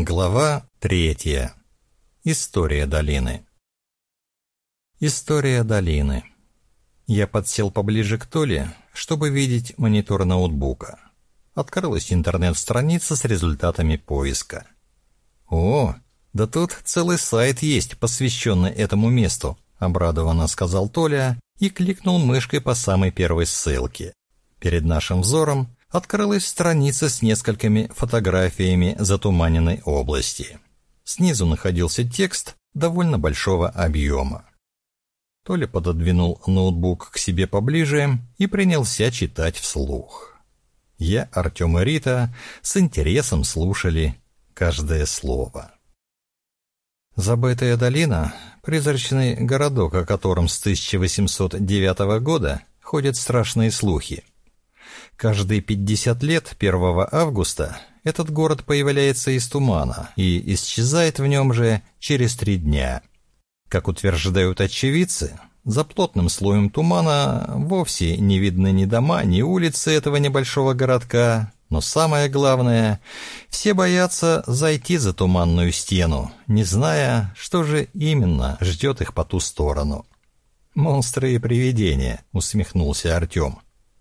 Глава третья. История долины. История долины. Я подсел поближе к Толе, чтобы видеть монитор ноутбука. Открылась интернет-страница с результатами поиска. «О, да тут целый сайт есть, посвященный этому месту», — обрадованно сказал Толя и кликнул мышкой по самой первой ссылке. Перед нашим взором открылась страница с несколькими фотографиями затуманенной области. Снизу находился текст довольно большого объема. Толя пододвинул ноутбук к себе поближе и принялся читать вслух. Я, Артем и Рита с интересом слушали каждое слово. Забытая долина — призрачный городок, о котором с 1809 года ходят страшные слухи. Каждые 50 лет 1 августа этот город появляется из тумана и исчезает в нем же через три дня. Как утверждают очевидцы, за плотным слоем тумана вовсе не видны ни дома, ни улицы этого небольшого городка, но самое главное, все боятся зайти за туманную стену, не зная, что же именно ждет их по ту сторону. «Монстры и привидения», — усмехнулся Артем.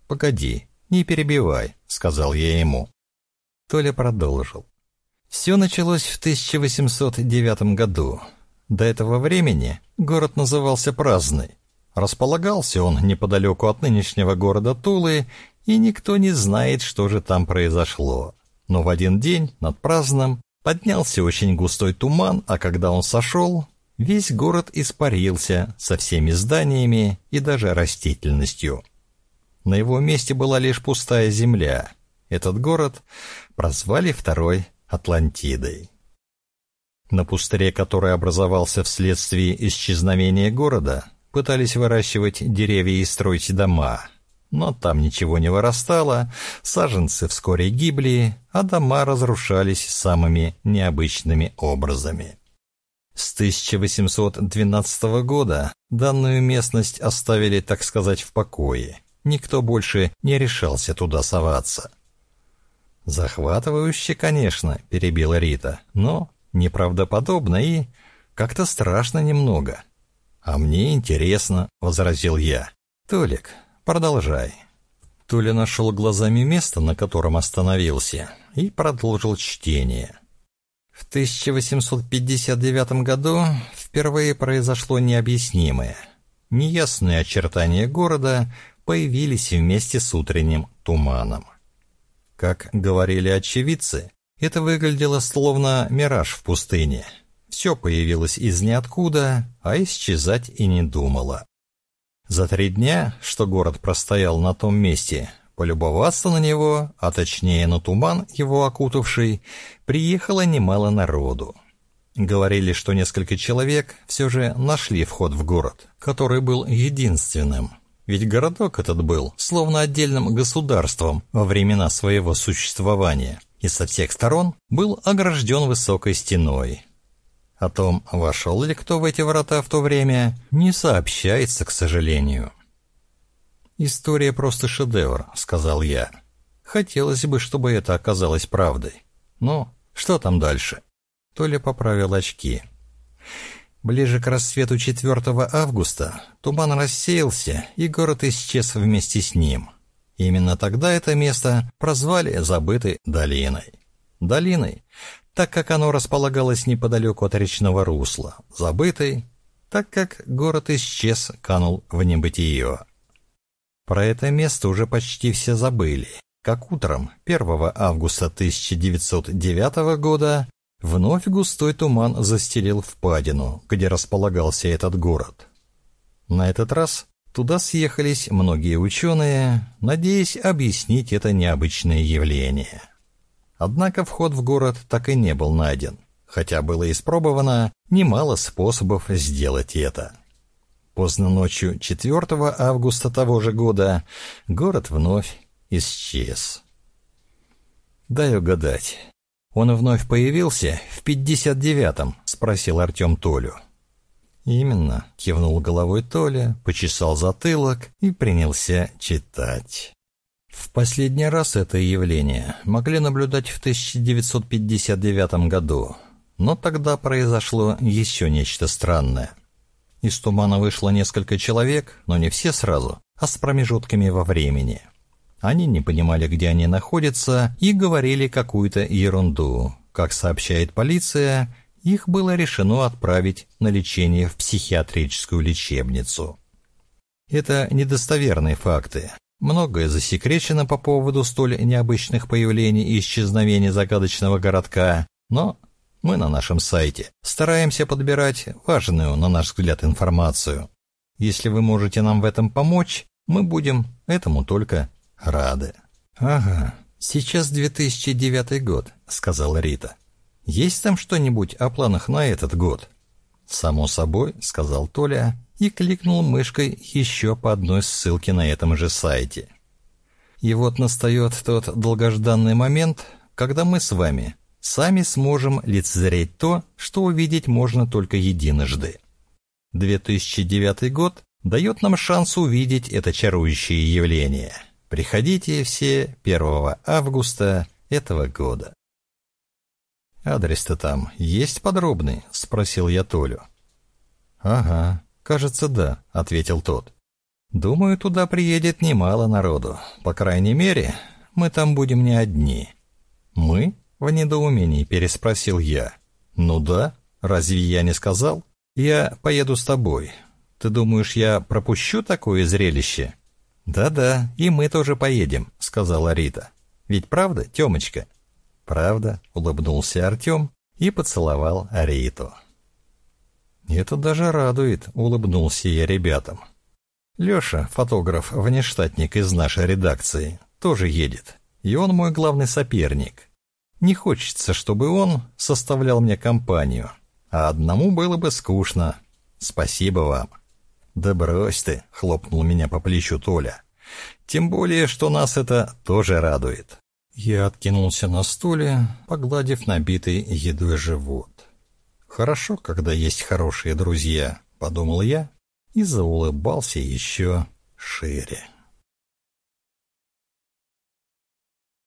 «Погоди, «Не перебивай», — сказал я ему. Толя продолжил. Все началось в 1809 году. До этого времени город назывался Праздный. Располагался он неподалеку от нынешнего города Тулы, и никто не знает, что же там произошло. Но в один день над Праздным поднялся очень густой туман, а когда он сошел, весь город испарился со всеми зданиями и даже растительностью. На его месте была лишь пустая земля. Этот город прозвали второй Атлантидой. На пустыре, который образовался вследствие исчезновения города, пытались выращивать деревья и строить дома. Но там ничего не вырастало, саженцы вскоре гибли, а дома разрушались самыми необычными образами. С 1812 года данную местность оставили, так сказать, в покое – никто больше не решался туда соваться. «Захватывающе, конечно», — перебила Рита, «но неправдоподобно и как-то страшно немного». «А мне интересно», — возразил я. «Толик, продолжай». Толя нашел глазами место, на котором остановился, и продолжил чтение. В 1859 году впервые произошло необъяснимое. Неясные очертания города появились вместе с утренним туманом. Как говорили очевидцы, это выглядело словно мираж в пустыне. Все появилось из ниоткуда, а исчезать и не думало. За три дня, что город простоял на том месте, полюбоваться на него, а точнее на туман, его окутавший, приехало немало народу. Говорили, что несколько человек все же нашли вход в город, который был единственным, ведь городок этот был словно отдельным государством во времена своего существования и со всех сторон был огражден высокой стеной. О том, вошел ли кто в эти врата в то время, не сообщается, к сожалению. «История просто шедевр», — сказал я. «Хотелось бы, чтобы это оказалось правдой. Но что там дальше?» Толя поправил очки. Ближе к рассвету 4 августа туман рассеялся, и город исчез вместе с ним. Именно тогда это место прозвали забытой долиной. Долиной, так как оно располагалось неподалеку от речного русла, забытой, так как город исчез, канул в небытие. Про это место уже почти все забыли, как утром 1 августа 1909 года Вновь густой туман застелил впадину, где располагался этот город. На этот раз туда съехались многие ученые, надеясь объяснить это необычное явление. Однако вход в город так и не был найден, хотя было испробовано немало способов сделать это. Поздно ночью 4 августа того же года город вновь исчез. Дай угадать, «Он вновь появился в пятьдесят девятом?» — спросил Артем Толю. «Именно», — кивнул головой Толя, почесал затылок и принялся читать. В последний раз это явление могли наблюдать в 1959 году, но тогда произошло еще нечто странное. Из тумана вышло несколько человек, но не все сразу, а с промежутками во времени. Они не понимали, где они находятся, и говорили какую-то ерунду. Как сообщает полиция, их было решено отправить на лечение в психиатрическую лечебницу. Это недостоверные факты. Многое засекречено по поводу столь необычных появлений и исчезновений загадочного городка, но мы на нашем сайте стараемся подбирать важную, на наш взгляд, информацию. Если вы можете нам в этом помочь, мы будем этому только рады. «Ага, сейчас 2009 год», — сказала Рита. «Есть там что-нибудь о планах на этот год?» «Само собой», — сказал Толя и кликнул мышкой еще по одной ссылке на этом же сайте. И вот настает тот долгожданный момент, когда мы с вами сами сможем лицезреть то, что увидеть можно только единожды. 2009 год дает нам шанс увидеть это чарующее явление. Приходите все 1 августа этого года. «Адрес-то там есть подробный?» — спросил я Толю. «Ага, кажется, да», — ответил тот. «Думаю, туда приедет немало народу. По крайней мере, мы там будем не одни». «Мы?» — в недоумении переспросил я. «Ну да, разве я не сказал? Я поеду с тобой. Ты думаешь, я пропущу такое зрелище?» «Да-да, и мы тоже поедем», — сказала Рита. «Ведь правда, Темочка?» «Правда», — улыбнулся Артем и поцеловал Риту. «Это даже радует», — улыбнулся я ребятам. Леша, фотограф, внештатник из нашей редакции, тоже едет, и он мой главный соперник. Не хочется, чтобы он составлял мне компанию, а одному было бы скучно. Спасибо вам». «Да брось ты!» — хлопнул меня по плечу Толя. «Тем более, что нас это тоже радует». Я откинулся на стуле, погладив набитый едой живот. «Хорошо, когда есть хорошие друзья», — подумал я и заулыбался еще шире.